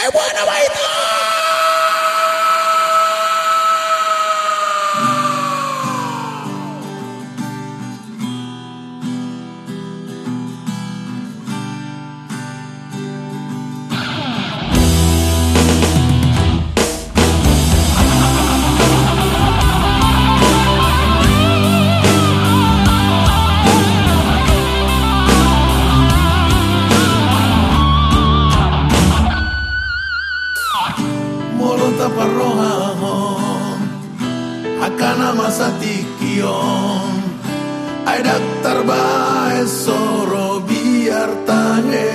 I wanna wait Parrohahon Akana masa tikion Ay daktar bae soro biar tange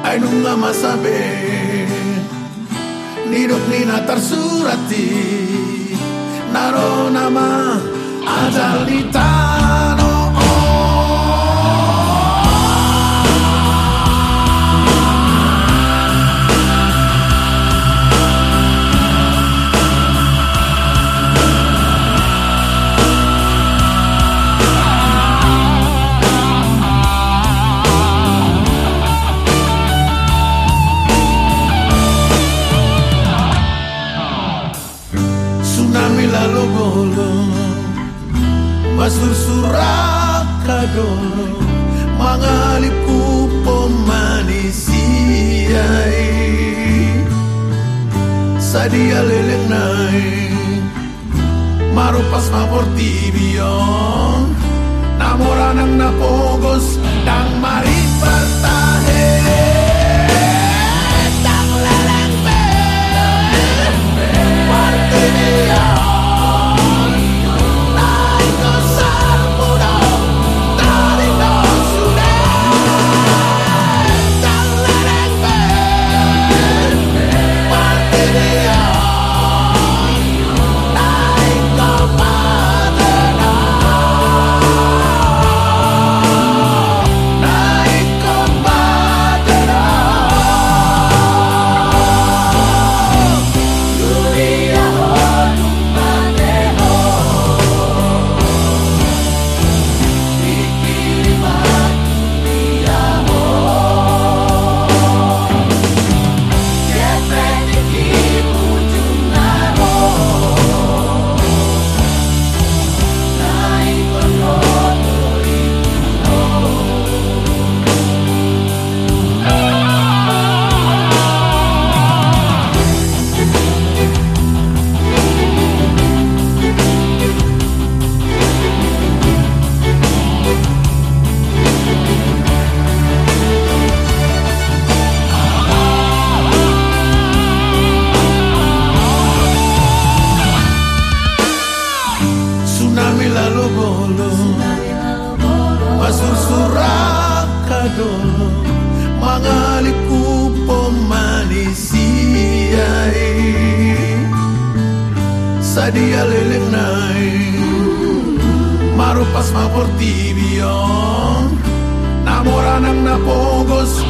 Ay nunga masabe Nidok nina tersurati Naro nama ajal di bolong Masur suraka dolo Mangalipu pemanisia Sadia leleng naik Marupas mapor tibion Namoranang napogos Dang mari lalu bolong Masur suraka dolo Mangaliku pemanisia Sadia leleng naik Marupas mapor tibion Namoranang napogos